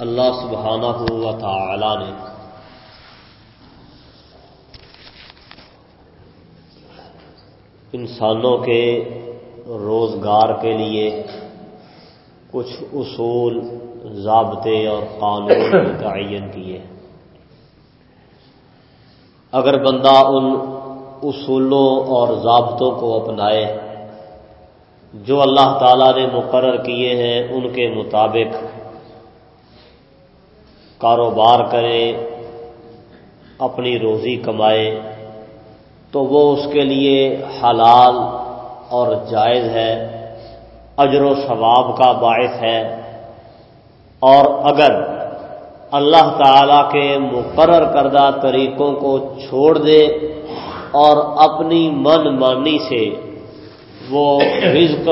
اللہ سبحانہ و تعالی نے انسانوں کے روزگار کے لیے کچھ اصول، ضابطے اور قانون متعین کیے۔ اگر بندہ ان اصولوں اور ضابطوں کو اپنائے، جو اللہ تعالی نے مقرر کیے ہیں ان کے مطابق کاروبار کرے، اپنی روزی کمائے، تو وہ اس کے لیے حلال اور جائز ہے، اجر و ثواب کا باعث ہے۔ اور اگر اللہ تعالی کے مقرر کردہ طریقوں کو چھوڑ دے اور اپنی من مانی سے وہ رزق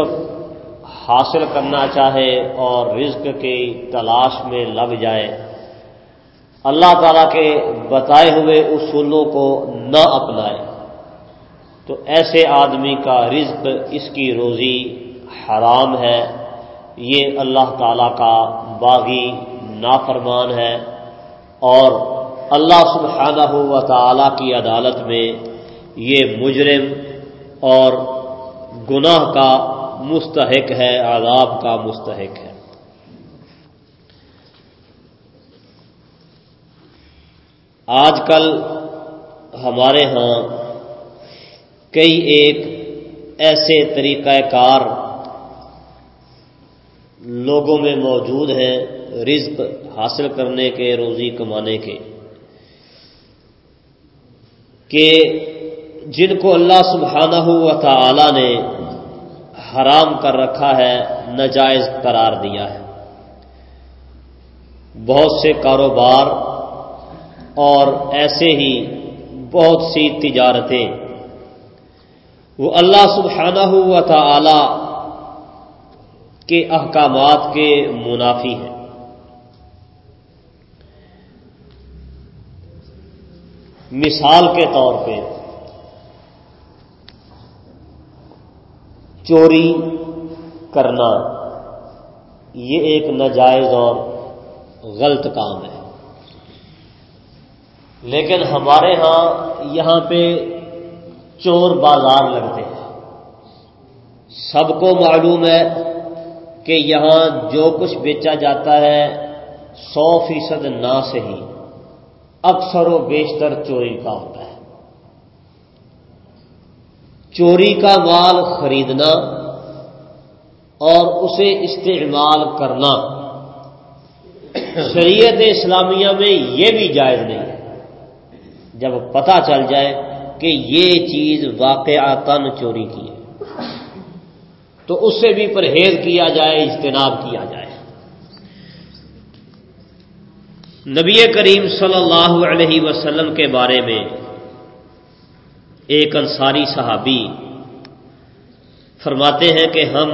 حاصل کرنا چاہے اور رزق کی تلاش میں لگ جائے اللہ تعالی کے بتائے ہوئے اصولوں کو نہ اپنائے۔ تو ایسے آدمی کا رزق اس کی روزی حرام ہے، یہ اللہ تعالی کا باغی نافرمان ہے۔ اور اللہ سبحانہ و تعالی کی عدالت میں یہ مجرم اور گناہ کا مستحق ہے، عذاب کا مستحق ہے۔ آج کل ہمارے ہاں کئی ایک ایسے طریقہ کار لوگوں میں موجود ہیں رزق حاصل کرنے کے، روزی کمانے کے، کہ جن کو اللہ سبحانہ و تعالی نے حرام کر رکھا ہے نجائز قرار دیا ہے۔ بہت سے کاروبار اور ایسے ہی بہت سی تجارتیں۔ وہ اللہ سبحانہ و تعالی کے احکامات کے منافی ہیں۔ مثال کے طور پہ چوری کرنا یہ ایک ناجائز اور غلط کام ہے۔ لیکن ہمارے ہاں یہاں پہ چور بازار لگتے ہیں۔ سب کو معلوم ہے کہ یہاں جو کچھ بیچا جاتا ہے سو فیصد نہ سے ہی اکثر و بیشتر چوری کا ہوتا ہے۔ چوری کا مال خریدنا اور اسے استعمال کرنا۔ شریعت اسلامیہ میں یہ بھی جائز نہیں۔ جب پتہ چل جائے کہ یہ چیز واقعات چوری کی ہے۔ تو اس سے بھی پرہیز کیا جائے، اجتناب کیا جائے۔ نبی کریم صلی اللہ علیہ وسلم کے بارے میں ایک انصاری صحابی فرماتے ہیں کہ ہم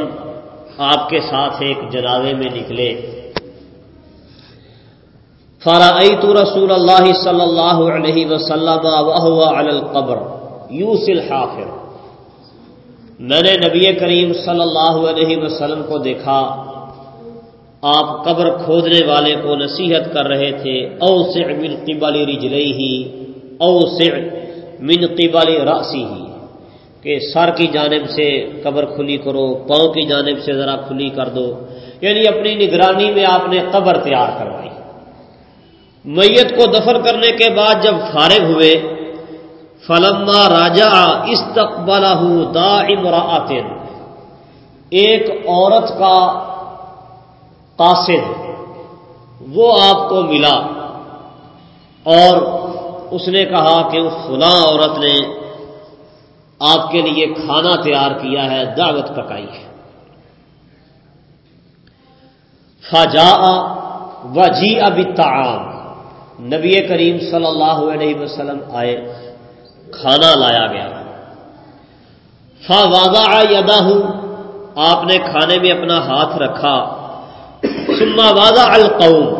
آپ کے ساتھ ایک جنازے میں نکلے۔ فرعیت رسول اللہ صلی اللہ علیہ وسلم علی القبر. یوس الحافر. میں نے نبی کریم صلی اللہ علیہ وسلم کو دیکھا، آپ قبر کھودنے والے کو نصیحت کر رہے تھے او سے من قبل رجلئی ہی او سے من قبل راسی ہی کہ سر کی جانب سے قبر کھلی کرو، پاؤں کی جانب سے ذرا کھلی کر دو۔ یعنی اپنی نگرانی میں آپ نے قبر تیار کروائی۔ میت کو دفن کرنے کے بعد جب فارغ ہوئے، فلما راجا استقبالہ دا امراطن ایک عورت کا قاصد وہ آپ کو ملا اور اس نے کہا کہ اس فلاں عورت نے آپ کے لیے کھانا تیار کیا ہے، دعوت پکائی ہے۔ فجا و جی اب نبی کریم صلی اللہ علیہ وسلم آئے، کھانا لایا گیا۔ فا واضح یادا ہوں آپ نے کھانے میں اپنا ہاتھ رکھا۔ سما واضح القوم،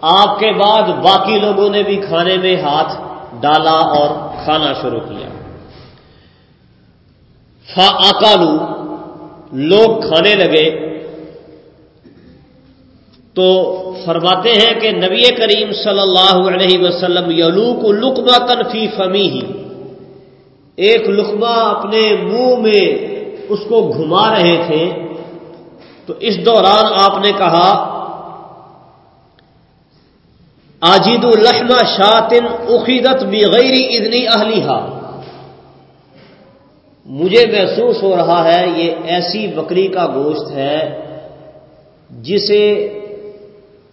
آپ کے بعد باقی لوگوں نے بھی کھانے میں ہاتھ ڈالا اور کھانا شروع کیا۔ فا آکالو لوگ کھانے لگے۔ تو فرماتے ہیں کہ نبی کریم صلی اللہ علیہ وسلم یلوک لکما کنفی فمی ہی ایک لقمہ اپنے منہ میں اس کو گھما رہے تھے۔ تو اس دوران آپ نے کہا آجید الحمہ شاطن اخیدت بغیر ادنی اہلیہ مجھے محسوس ہو رہا ہے، یہ ایسی بکری کا گوشت ہے جسے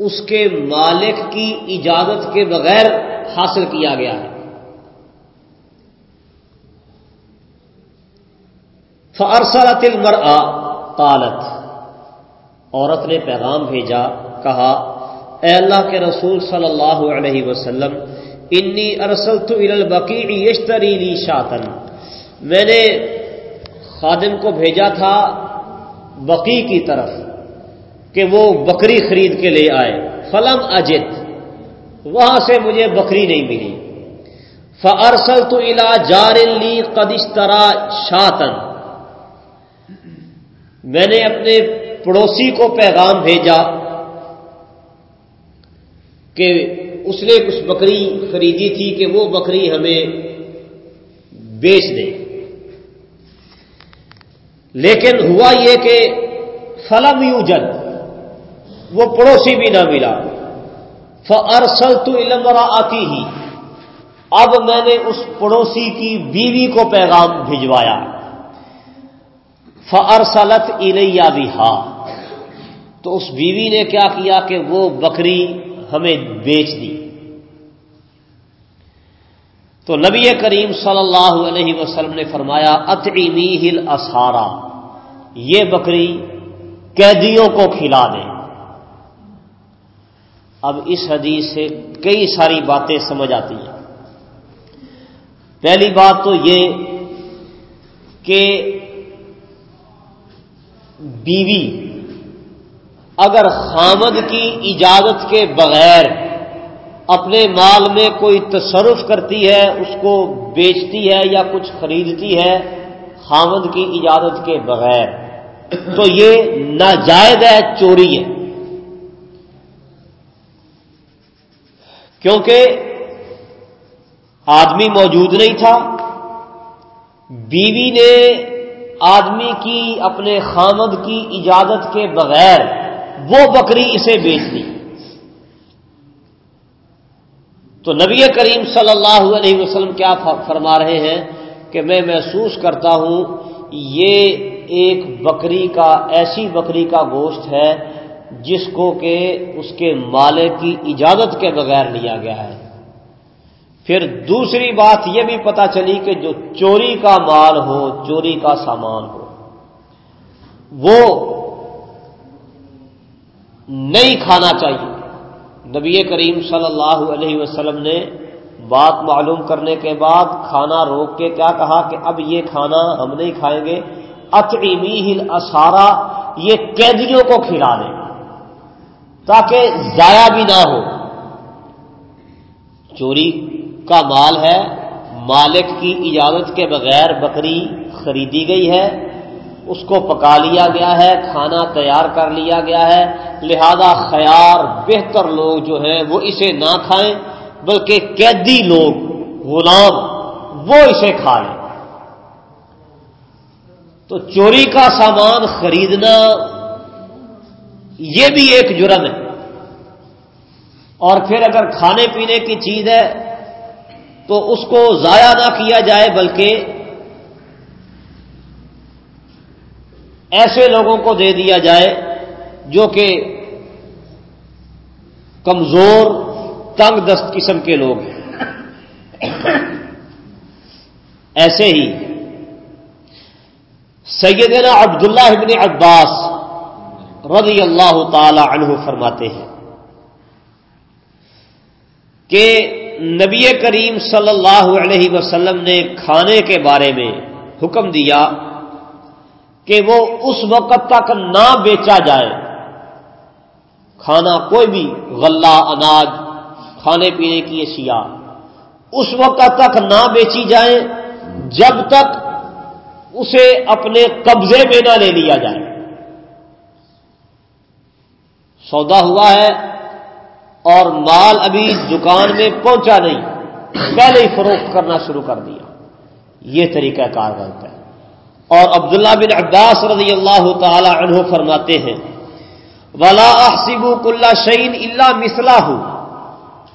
اس کے مالک کی اجازت کے بغیر حاصل کیا گیا ہے۔ فرسلت المرآ قالت، عورت نے پیغام بھیجا، کہا، اے اللہ کے رسول صلی اللہ علیہ وسلم، انی ارسلت الى البقیع یشتری لی شاتن۔ میں نے خادم کو بھیجا تھا بقی کی طرف۔ کہ وہ بکری خرید کے لے آئے۔ فلم اجت، وہاں سے مجھے بکری نہیں ملی۔ فرسل تو الا جار لی قدشترا شاطن میں نے اپنے پڑوسی کو پیغام بھیجا کہ اس نے کچھ بکری خریدی تھی کہ وہ بکری ہمیں بیچ دے۔ لیکن ہوا یہ کہ فلم یو جد وہ پڑوسی بھی نہ ملا۔ فرسل تو علمرا آتی ہی اب میں نے اس پڑوسی کی بیوی کو پیغام بھجوایا۔ فرسلت الیا بھی تو اس بیوی نے کیا کیا کہ وہ بکری ہمیں بیچ دی۔ تو نبی کریم صلی اللہ علیہ وسلم نے فرمایا اتنی ہل اسارا یہ بکری قیدیوں کو کھلا دیں اب اس حدیث سے کئی ساری باتیں سمجھ آتی ہیں۔ پہلی بات تو یہ کہ بیوی اگر خامد کی اجازت کے بغیر اپنے مال میں کوئی تصرف کرتی ہے، اس کو بیچتی ہے یا کچھ خریدتی ہے خامد کی اجازت کے بغیر، تو یہ ناجائز ہے، چوری ہے۔ کیونکہ آدمی موجود نہیں تھا۔ بیوی نے آدمی کی اپنے خامد کی اجازت کے بغیر وہ بکری اسے بیچ دی۔ تو نبی کریم صلی اللہ علیہ وسلم کیا فرما رہے ہیں کہ میں محسوس کرتا ہوں، یہ ایک بکری کا، ایسی بکری کا گوشت ہے جس کو کہ اس کے مالک کی اجازت کے بغیر لیا گیا ہے۔ پھر دوسری بات یہ بھی پتا چلی کہ جو چوری کا مال ہو، چوری کا سامان ہو، وہ نہیں کھانا چاہیے۔ نبی کریم صلی اللہ علیہ وسلم نے بات معلوم کرنے کے بعد کھانا روک کے کیا کہا کہ اب یہ کھانا ہم نہیں کھائیں گے۔ اطعمی ہل اسارا یہ قیدیوں کو کھلا دیں۔ تاکہ ضائع بھی نہ ہو۔ چوری کا مال ہے، مالک کی اجازت کے بغیر بکری خریدی گئی ہے، اس کو پکا لیا گیا ہے، کھانا تیار کر لیا گیا ہے۔ لہذا خیار بہتر لوگ جو ہیں، وہ اسے نہ کھائیں، بلکہ قیدی لوگ، غلام، وہ اسے کھا لیں۔ تو چوری کا سامان خریدنا یہ بھی ایک جرم ہے۔ اور پھر اگر کھانے پینے کی چیز ہے تو اس کو ضائع نہ کیا جائے، بلکہ ایسے لوگوں کو دے دیا جائے جو کہ کمزور، تنگ دست قسم کے لوگ ہیں۔ ایسے ہی سیدنا عبداللہ ابن عباس رضی اللہ تعالی عنہ فرماتے ہیں کہ نبی کریم صلی اللہ علیہ وسلم نے کھانے کے بارے میں حکم دیا کہ وہ اس وقت تک نہ بیچا جائے۔ کھانا کوئی بھی غلہ، اناج، کھانے پینے کی اشیاء اس وقت تک نہ بیچی جائے، جب تک اسے اپنے قبضے میں نہ لے لیا جائے۔ سودا ہوا ہے اور مال ابھی دکان میں پہنچا نہیں۔ پہلے ہی فروخت کرنا شروع کر دیا۔ یہ طریقہ کار غلط ہے۔ اور عبداللہ بن عباس رضی اللہ تعالی عنہ فرماتے ہیں، ولا احسب کل شعین اللہ مسلح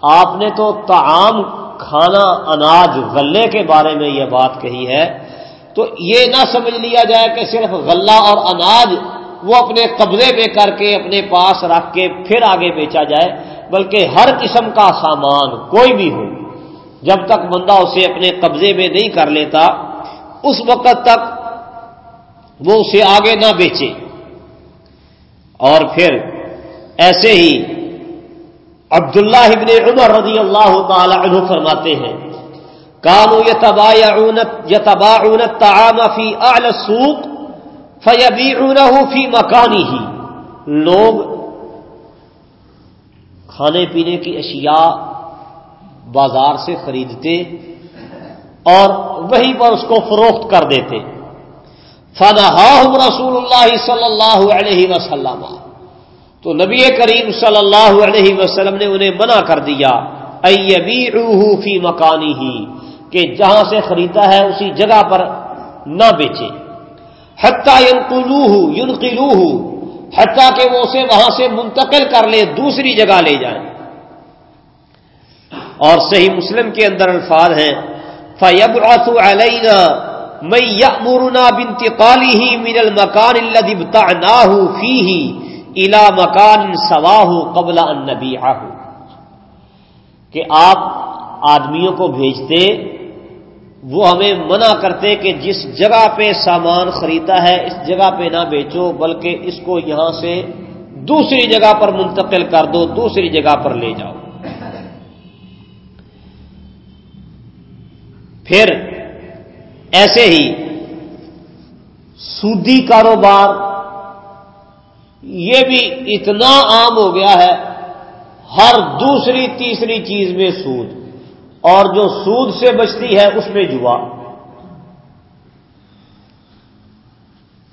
آپ نے تو تعام کھانا، اناج، غلے کے بارے میں یہ بات کہی ہے۔ تو یہ نہ سمجھ لیا جائے کہ صرف غلہ اور اناج وہ اپنے قبضے میں کر کے اپنے پاس رکھ کے پھر آگے بیچا جائے، بلکہ ہر قسم کا سامان کوئی بھی ہو۔ جب تک بندہ اسے اپنے قبضے میں نہیں کر لیتا، اس وقت تک وہ اسے آگے نہ بیچے۔ اور پھر ایسے ہی عبداللہ ابن عمر رضی اللہ تعالی عنہ فرماتے ہیں کانو یتباعون الطعام فی اعلی السوق فیبیعونه فی مکانی ہی لوگ کھانے پینے کی اشیاء بازار سے خریدتے اور وہیں پر اس کو فروخت کر دیتے۔ فنہاہم رسول اللہ صلی اللہ علیہ وسلم۔ تو نبی کریم صلی اللہ علیہ وسلم نے انہیں منع کر دیا۔ فی مکانی ہی کہ جہاں سے خریدا ہے اسی جگہ پر نہ بیچے۔ حتیٰ ینقلوہ حتیٰ کہ وہ اسے وہاں سے منتقل کر لے، دوسری جگہ لے جائیں۔ اور صحیح مسلم کے اندر الفاظ ہیں فیب علینا میں یمرنا بنتقالی ہی من المکان الدیب فی ہی الا مکان سواہ قبل النبی کہ آپ آدمیوں کو بھیجتے وہ ہمیں منع کرتے کہ جس جگہ پہ سامان خریدا ہے، اس جگہ پہ نہ بیچو، بلکہ اس کو یہاں سے دوسری جگہ پر منتقل کر دو، دوسری جگہ پر لے جاؤ۔ پھر ایسے ہی سودی کاروبار یہ بھی اتنا عام ہو گیا ہے، ہر دوسری تیسری چیز میں سود۔ اور جو سود سے بچتی ہے اس میں جوا۔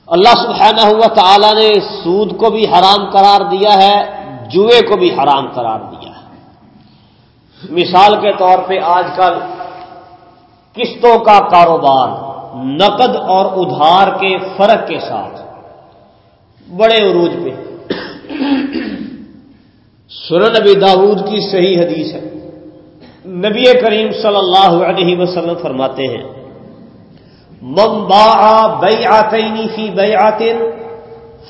اللہ سبحانہ ہوا تعالی نے سود کو بھی حرام قرار دیا ہے، جوئے کو بھی حرام قرار دیا ہے۔ مثال کے طور پہ آج کل قسطوں کا کاروبار، نقد اور ادھار کے فرق کے ساتھ۔ بڑے عروج پہ۔ سورن نبی داود کی صحیح حدیث ہے۔ نبی کریم صلی اللہ علیہ وسلم فرماتے ہیں ممبا بئی آتینی فی بئی آتین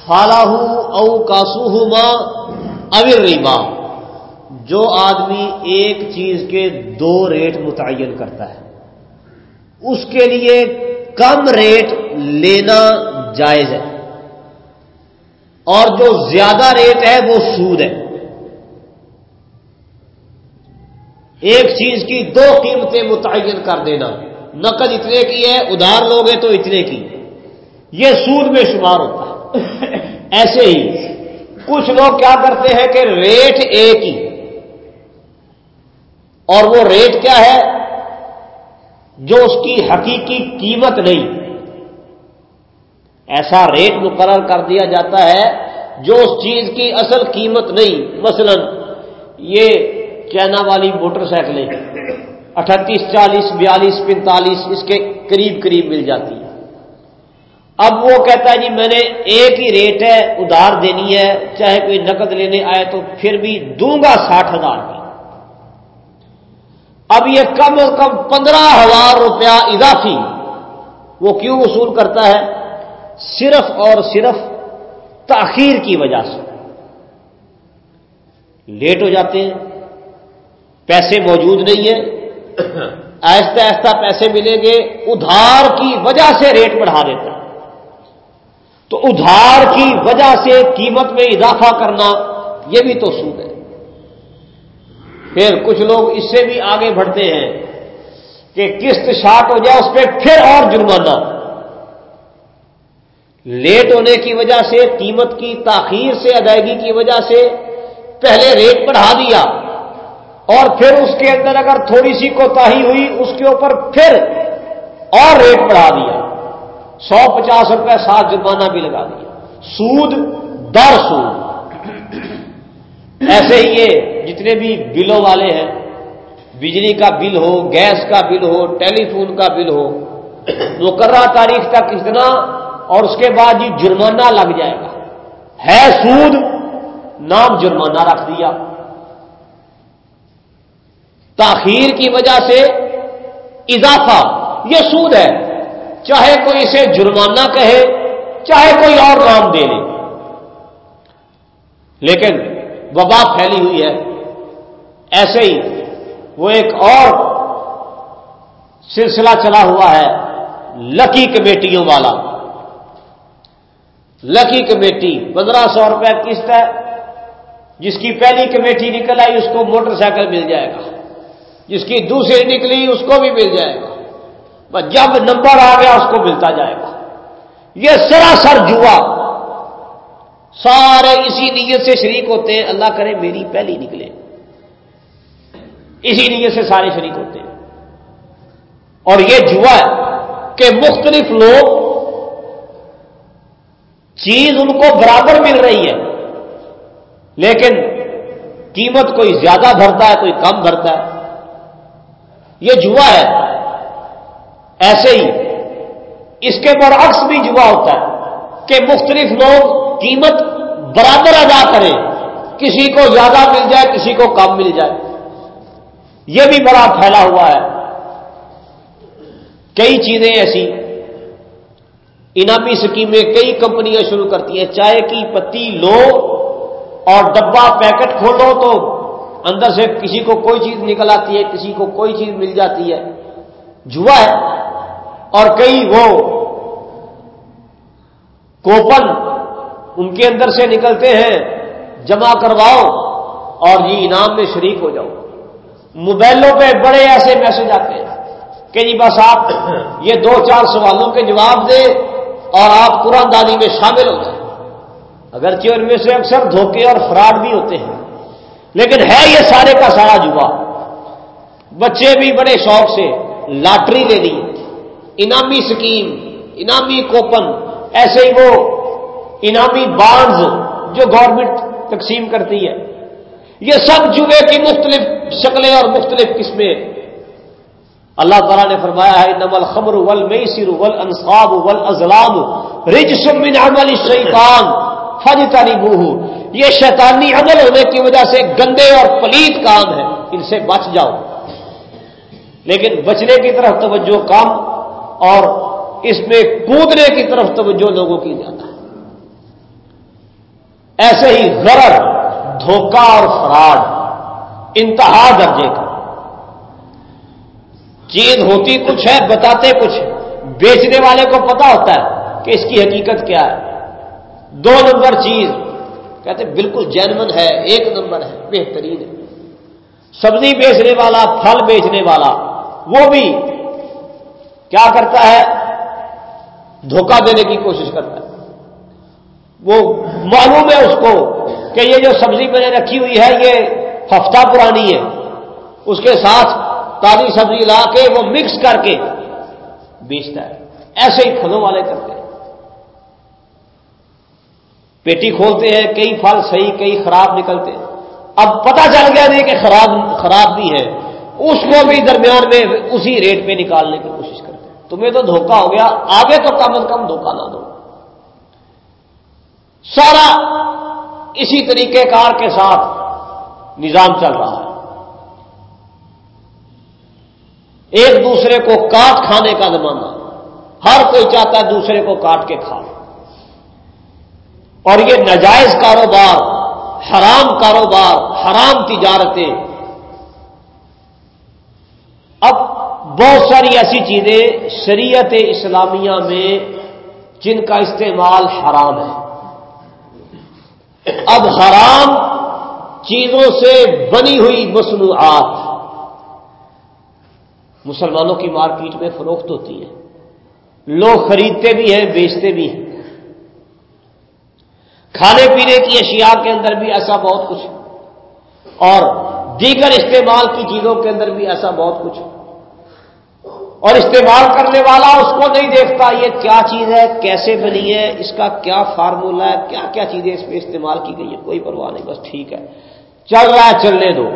فالاح او کاسو ماں اویر ریبا جو آدمی ایک چیز کے دو ریٹ متعین کرتا ہے، اس کے لیے کم ریٹ لینا جائز ہے، اور جو زیادہ ریٹ ہے وہ سود ہے۔ ایک چیز کی دو قیمتیں متعین کر دینا۔ نقد اتنے کی ہے، ادھار لوگے تو اتنے کی۔ یہ سود میں شمار ہوتا ہے۔ ایسے ہی کچھ لوگ کیا کرتے ہیں کہ ریٹ ایک ہی۔ اور وہ ریٹ کیا ہے؟ جو اس کی حقیقی قیمت نہیں۔ ایسا ریٹ مقرر کر دیا جاتا ہے جو اس چیز کی اصل قیمت نہیں۔ مثلا یہ کینا والی موٹر سائیکلیں۔ اٹھتیس، چالیس، بیالیس، پینتالیس، اس کے قریب قریب مل جاتی ہے اب وہ کہتا ہے جی میں نے ایک ہی ریٹ ہے، ادھار دینی ہے، چاہے کوئی نقد لینے آئے تو پھر بھی دوں گا ساٹھ ہزار کا اب یہ کم از کم پندرہ ہزار روپیہ اضافی وہ کیوں وصول کرتا ہے؟ صرف اور صرف تاخیر کی وجہ سے۔ لیٹ ہو جاتے ہیں۔ پیسے موجود نہیں ہیں۔ آہستہ آہستہ پیسے ملیں گے۔ ادھار کی وجہ سے ریٹ بڑھا دیتا۔ ہے تو ادھار کی وجہ سے قیمت میں اضافہ کرنا یہ بھی تو سود ہے۔ پھر کچھ لوگ اس سے بھی آگے بڑھتے ہیں کہ قسط شارٹ ہو جائے اس پہ پھر اور جرمانہ۔ لیٹ ہونے کی وجہ سے قیمت کی تاخیر سے ادائیگی کی وجہ سے پہلے ریٹ بڑھا دیا۔ اور پھر اس کے اندر اگر تھوڑی سی کوتا ہوئی، اس کے اوپر پھر اور ریٹ بڑھا دیا۔ سو پچاس روپے سات جرمانہ بھی لگا دیا۔ سود، در سود۔ ایسے ہی یہ جتنے بھی بلوں والے ہیں، بجلی کا بل ہو، گیس کا بل ہو، ٹیلی فون کا بل ہو، مقررہ تاریخ تک اتنا اور اس کے بعد یہ جرمانہ لگ جائے گا۔ ہے سود، نام جرمانہ رکھ دیا۔ تاخیر کی وجہ سے اضافہ، یہ سود ہے۔ چاہے کوئی اسے جرمانہ کہے، چاہے کوئی اور نام دے لے۔ لیکن وبا پھیلی ہوئی ہے۔ ایسے ہی وہ ایک اور سلسلہ چلا ہوا ہے، لکی کمیٹیوں والا۔ لکی کمیٹی، پندرہ سو روپے قسط ہے۔ جس کی پہلی کمیٹی نکل آئی، اس کو موٹر سائیکل مل جائے گا۔ جس کی دوسری نکلی اس کو بھی مل جائے گا۔ بس جب نمبر آ گیا اس کو ملتا جائے گا۔ یہ سراسر جوا۔ سارے اسی نیت سے شریک ہوتے ہیں۔ اللہ کرے میری پہلی نکلے۔ اسی نیت سے سارے شریک ہوتے ہیں۔ اور یہ جوا ہے کہ مختلف لوگ چیز ان کو برابر مل رہی ہے، لیکن قیمت کوئی زیادہ بھرتا ہے، کوئی کم بھرتا ہے۔ یہ جوا ہے۔ ایسے ہی اس کے برعکس بھی جوا ہوتا ہے کہ مختلف لوگ قیمت برابر ادا کریں۔ کسی کو زیادہ مل جائے، کسی کو کم مل جائے۔ یہ بھی بڑا پھیلا ہوا ہے۔ کئی چیزیں ایسی، انعامی سکیمیں کئی کمپنیاں شروع کرتی ہیں۔ چائے کی پتی لو اور ڈبا پیکٹ کھولو تو اندر سے کسی کو کوئی چیز نکل آتی ہے، کسی کو کوئی چیز مل جاتی ہے۔ جوا ہے۔ اور کئی وہ کوپن ان کے اندر سے نکلتے ہیں۔ جمع کرواؤ اور یہ انعام میں شریک ہو جاؤ۔ موبائلوں پہ بڑے ایسے میسج آتے ہیں کہ جی بس آپ یہ دو چار سوالوں کے جواب دیں اور آپ قرآن دانی میں شامل ہو جائیں۔ اگرچہ ان میں سے اکثر دھوکے اور فراڈ بھی ہوتے ہیں۔ لیکن ہے یہ سارے کا سارا جوا بچے بھی بڑے شوق سے لاٹری لے لی انعامی سکیم، انعامی کوپن، ایسے ہی وہ انعامی بانڈز جو گورنمنٹ تقسیم کرتی ہے۔ یہ سب جمعے کی مختلف شکلیں اور مختلف قسمیں۔ اللہ تعالیٰ نے فرمایا ہے نمل خبر ول میسر ول انصاب ول ازلام رج سمن عمل شیطان فج تاری یہ شیطانی عمل ہونے کی وجہ سے گندے اور پلیت کام ہے ان سے بچ جاؤ۔ لیکن بچنے کی طرف توجہ کام اور اس میں کودنے کی طرف توجہ لوگوں کی جاتا ہے۔ ایسے ہی غرض دھوکہ اور فراڈ، انتہا درجے کا۔ چیز ہوتی کچھ ہے، بتاتے کچھ بیچنے والے کو پتا ہوتا ہے کہ اس کی حقیقت کیا ہے۔ دو نمبر چیز کہتے بالکل جینمن ہے، ایک نمبر ہے، بہترین ہے۔ سبزی بیچنے والا، پھل بیچنے والا، وہ بھی کیا کرتا ہے؟ دھوکہ دینے کی کوشش کرتا ہے۔ وہ معلوم ہے اس کو کہ یہ جو سبزی میں نے رکھی ہوئی ہے، یہ ہفتہ پرانی ہے۔ اس کے ساتھ تازی سبزی لا کے وہ مکس کر کے بیچتا ہے۔ ایسے ہی پھلوں والے کرتے ہیں۔ پیٹی کھولتے ہیں، کئی پھل صحیح، کئی خراب نکلتے ہیں۔ اب پتہ چل گیا نہیں کہ خراب خراب بھی ہے۔ اس کو بھی درمیان میں اسی ریٹ پہ نکالنے کی کوشش کرتے ہیں۔ تمہیں تو دھوکہ ہو گیا، آگے تو کم از کم دھوکہ نہ دو۔ سارا اسی طریقے کار کے ساتھ نظام چل رہا ہے۔ ایک دوسرے کو کاٹ کھانے کا زمانہ۔ ہر کوئی چاہتا ہے دوسرے کو کاٹ کے کھا اور یہ نجائز کاروبار، حرام کاروبار، حرام تجارتیں۔ اب بہت ساری ایسی چیزیں شریعت اسلامیہ میں جن کا استعمال حرام ہے۔ اب حرام چیزوں سے بنی ہوئی مصنوعات۔ مسلمانوں کی مارکیٹ میں فروخت ہوتی ہے لوگ خریدتے بھی ہیں، بیچتے بھی ہیں۔ کھانے پینے کی اشیاء کے اندر بھی ایسا بہت کچھ اور دیگر استعمال کی چیزوں کے اندر بھی ایسا بہت کچھ اور استعمال کرنے والا اس کو نہیں دیکھتا یہ کیا چیز ہے، کیسے بنی ہے، اس کا کیا فارمولا ہے، کیا کیا چیزیں اس میں استعمال کی گئی ہے کوئی پرواہ نہیں، بس ٹھیک ہے۔ چل رہا ہے، چلنے دو۔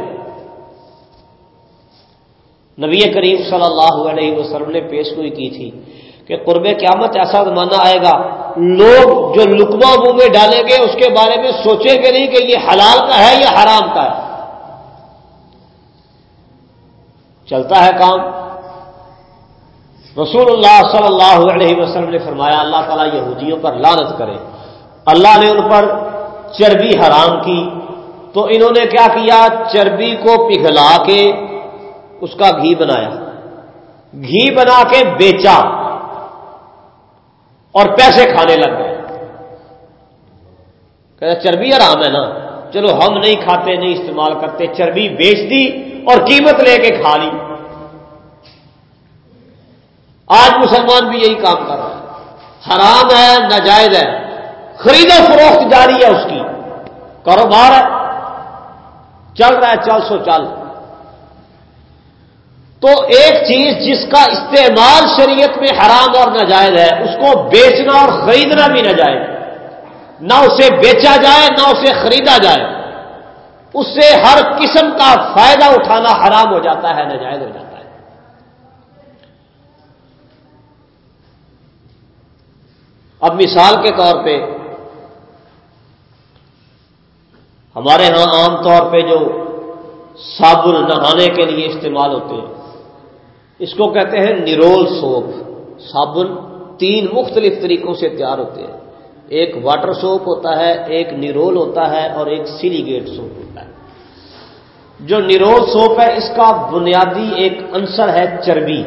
نبی کریم صلی اللہ علیہ وسلم نے پیش گوئی کی تھی۔ کہ قرب قیامت ایسا زمانہ آئے گا۔ لوگ جو لکما منہ میں ڈالیں گے، اس کے بارے میں سوچیں گے نہیں کہ یہ حلال کا ہے یا حرام کا ہے۔ چلتا ہے کام۔ رسول اللہ صلی اللہ علیہ وسلم نے فرمایا، اللہ تعالیٰ یہودیوں پر لانت کرے۔ اللہ نے ان پر چربی حرام کی۔ تو انہوں نے کیا کیا؟ چربی کو پگھلا کے اس کا گھی بنایا۔ گھی بنا کے بیچا۔ اور پیسے کھانے لگ گئے۔ کہ چربی آرام ہے نا۔ چلو ہم نہیں کھاتے، نہیں استعمال کرتے، چربی بیچ دی اور قیمت لے کے کھا لی۔ آج مسلمان بھی یہی کام کر رہا ہے۔ حرام ہے، ناجائز ہے۔ خرید و فروخت جاری ہے اس کی۔ کاروبار ہے۔ چل رہا ہے، چل سو چل۔ تو ایک چیز جس کا استعمال شریعت میں حرام اور ناجائز ہے، اس کو بیچنا اور خریدنا بھی ناجائز نہ اسے بیچا جائے، نہ اسے خریدا جائے۔ اس سے ہر قسم کا فائدہ اٹھانا حرام ہو جاتا ہے، ناجائز ہو جاتا ہے۔ اب مثال کے طور پہ، ہمارے ہاں عام طور پہ جو صابن نہانے کے لیے استعمال ہوتے ہیں اس کو کہتے ہیں نرول سوپ۔ صابن تین مختلف طریقوں سے تیار ہوتے ہیں۔ ایک واٹر سوپ ہوتا ہے، ایک نرول ہوتا ہے اور ایک سیلیگیٹ سوپ ہوتا ہے۔ جو نرول سوپ ہے، اس کا بنیادی ایک انصر ہے چربی۔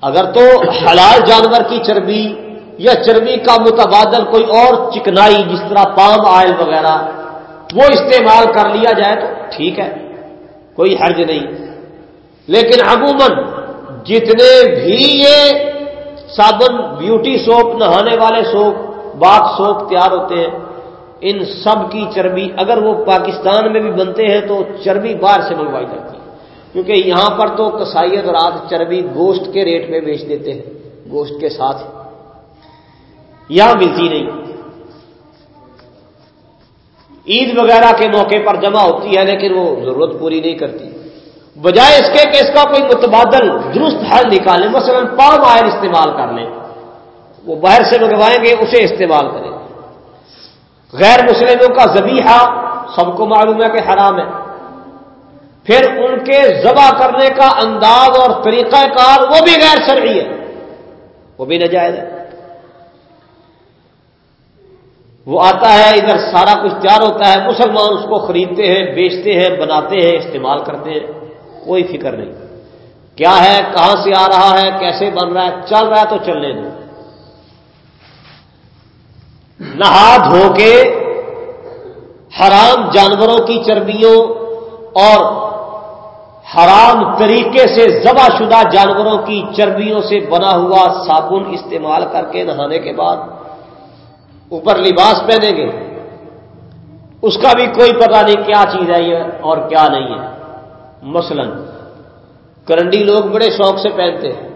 اگر تو حلال جانور کی چربی یا چربی کا متبادل کوئی اور چکنائی جس طرح پام آئل وغیرہ وہ استعمال کر لیا جائے تو ٹھیک ہے، کوئی حرج نہیں۔ لیکن عموماً جتنے بھی یہ صابن بیوٹی سوپ، نہانے والے سوپ بات سوپ تیار ہوتے ہیں، ان سب کی چربی اگر وہ پاکستان میں بھی بنتے ہیں تو چربی باہر سے منگوائی جاتی ہے۔ کیونکہ یہاں پر تو کسائیت رات چربی گوشت کے ریٹ میں بیچ دیتے ہیں، گوشت کے ساتھ۔ یہاں ملتی نہیں۔ عید وغیرہ کے موقع پر جمع ہوتی ہے، لیکن وہ ضرورت پوری نہیں کرتی۔ بجائے اس کے کہ اس کا کوئی متبادل درست حل نکالیں مثلا پام آئل استعمال کر لیں، وہ باہر سے منگوائیں گے، اسے استعمال کریں۔ غیر مسلموں کا زبیحہ سب کو معلوم ہے کہ حرام ہے۔ پھر ان کے ذبح کرنے کا انداز اور طریقہ کار وہ بھی غیر شرعی ہے۔ وہ بھی نجائز ہے۔ وہ آتا ہے، ادھر سارا کچھ تیار ہوتا ہے، مسلمان اس کو خریدتے ہیں، بیچتے ہیں، بناتے ہیں، استعمال کرتے ہیں۔ کوئی فکر نہیں۔ کیا ہے؟ کہاں سے آ رہا ہے؟ کیسے بن رہا ہے؟ چل رہا ہے تو چلنے دو۔ نہا دھو کے حرام جانوروں کی چربیوں اور حرام طریقے سے ذبح شدہ جانوروں کی چربیوں سے بنا ہوا صابن استعمال کر کے نہانے کے بعد اوپر لباس پہنیں گے۔ اس کا بھی کوئی پتہ نہیں کیا چیز ہے یہ اور کیا نہیں ہے۔ مثلا، کرنڈی لوگ بڑے شوق سے پہنتے ہیں۔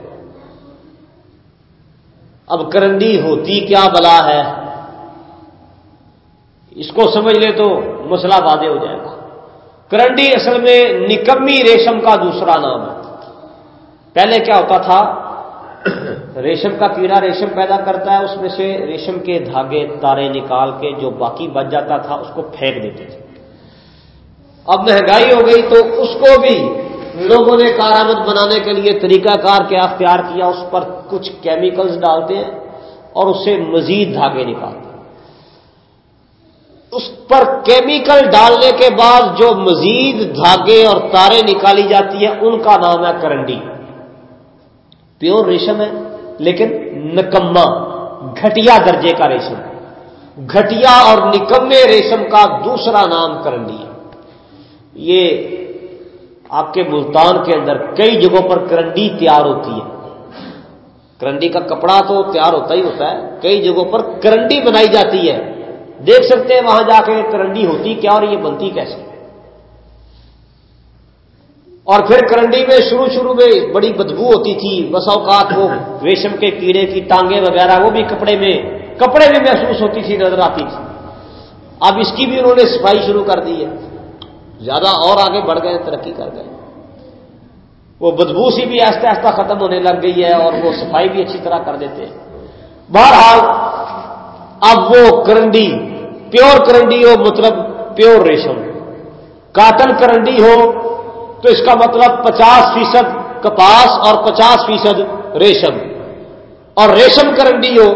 اب کرنڈی ہوتی کیا بلا ہے؟ اس کو سمجھ لے تو مسئلہ واضح ہو جائے گا۔ کرنڈی اصل میں نکمی ریشم کا دوسرا نام ہے۔ پہلے کیا ہوتا تھا؟ ریشم کا کیڑا ریشم پیدا کرتا ہے، اس میں سے ریشم کے دھاگے، تارے نکال کے جو باقی بچ جاتا تھا، اس کو پھینک دیتے تھے۔ اب مہنگائی ہو گئی تو اس کو بھی لوگوں نے کارآمد بنانے کے لیے طریقہ کار کیا اختیار کیا، اس پر کچھ کیمیکلز ڈالتے ہیں اور اس سے مزید دھاگے نکالتے ہیں۔ اس پر کیمیکل ڈالنے کے بعد جو مزید دھاگے اور تاریں نکالی جاتی ہیں، ان کا نام ہے کرنڈی۔ پیور ریشم ہے، لیکن نکما گھٹیا درجے کا ریشم۔ گھٹیا اور نکمے ریشم کا دوسرا نام کرنڈی ہے۔ یہ آپ کے ملتان کے اندر کئی جگہوں پر کرنڈی تیار ہوتی ہے۔ کرنڈی کا کپڑا تو تیار ہوتا ہی ہوتا ہے۔ کئی جگہوں پر کرنڈی بنائی جاتی ہے۔ دیکھ سکتے ہیں وہاں جا کے کرنڈی ہوتی کیا اور یہ بنتی کیسے۔ اور پھر کرنڈی میں شروع شروع میں بڑی بدبو ہوتی تھی۔ بس اوقات وہ ریشم کے کیڑے کی ٹانگیں وغیرہ وہ بھی کپڑے میں کپڑے میں محسوس ہوتی تھی، نظر آتی تھی۔ اب اس کی بھی انہوں نے صفائی شروع کر دی ہے۔ زیادہ اور آگے بڑھ گئے، ترقی کر گئے۔ وہ بدبو سی بھی آہستہ آہستہ ختم ہونے لگ گئی ہے اور وہ صفائی بھی اچھی طرح کر دیتے ہیں۔ بہرحال، اب وہ کرنڈی، پیور کرنڈی ہو مطلب پیور ریشم۔ کاٹن کرنڈی ہو، تو اس کا مطلب پچاس فیصد کپاس اور پچاس فیصد ریشم۔ اور ریشم کرنڈی ہو،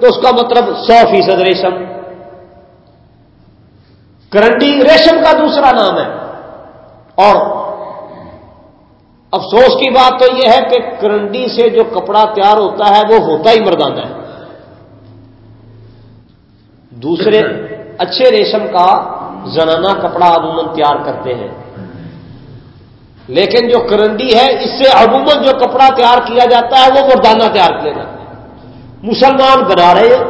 تو اس کا مطلب سو فیصد ریشم۔ کرنڈی ریشم کا دوسرا نام ہے۔ اور افسوس کی بات تو یہ ہے کہ کرنڈی سے جو کپڑا تیار ہوتا ہے، وہ ہوتا ہی مردانہ ہے۔ دوسرے اچھے ریشم کا زنانہ کپڑا عموماً تیار کرتے ہیں۔ لیکن جو کرنڈی ہے، اس سے عموماً جو کپڑا تیار کیا جاتا ہے، وہ مردانہ تیار کیا جاتا ہے۔ مسلمان بنا رہے ہیں،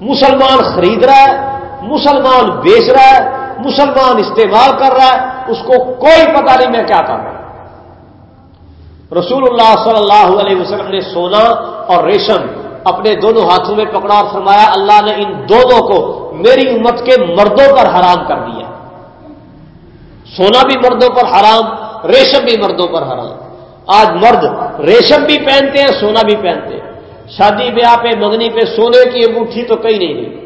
مسلمان خرید رہا ہے مسلمان بیچ رہا ہے، مسلمان استعمال کر رہا ہے، اس کو کوئی پتہ نہیں میں کیا کر رہا رسول اللہ صلی اللہ علیہ وسلم نے سونا اور ریشم اپنے دونوں ہاتھوں میں پکڑا اور فرمایا، اللہ نے ان دونوں کو میری امت کے مردوں پر حرام کر دیا۔ سونا بھی مردوں پر حرام، ریشم بھی مردوں پر حرام۔ آج مرد ریشم بھی پہنتے ہیں، سونا بھی پہنتے ہیں۔ شادی بیاہ پہ منگنی پہ سونے کی انگوٹھی تو کہیں نہیں رہی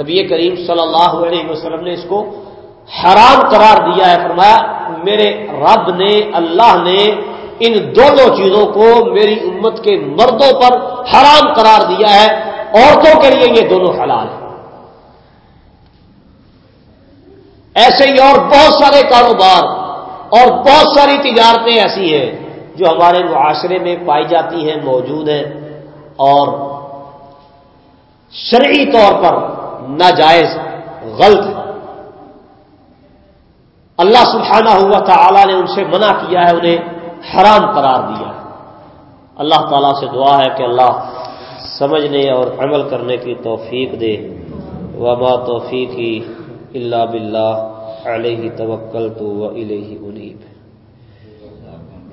نبی کریم صلی اللہ علیہ وسلم نے اس کو حرام قرار دیا ہے، فرمایا، میرے رب نے، اللہ نے ان دونوں چیزوں کو میری امت کے مردوں پر حرام قرار دیا ہے، عورتوں کے لیے یہ دونوں حلال ہیں۔ ایسے ہی اور بہت سارے کاروبار اور بہت ساری تجارتیں ایسی ہیں جو ہمارے معاشرے میں پائی جاتی ہیں، موجود ہیں اور شرعی طور پر ناجائز، غلط ہے۔ اللہ سبحانہ ہوا تھا نے ان سے منع کیا ہے، انہیں حرام قرار دیا ہے۔ اللہ تعالیٰ سے دعا ہے کہ اللہ سمجھنے اور عمل کرنے کی توفیق دے۔ وبا توفیقی اللہ بلّہ علیہ توکل تو و انیب۔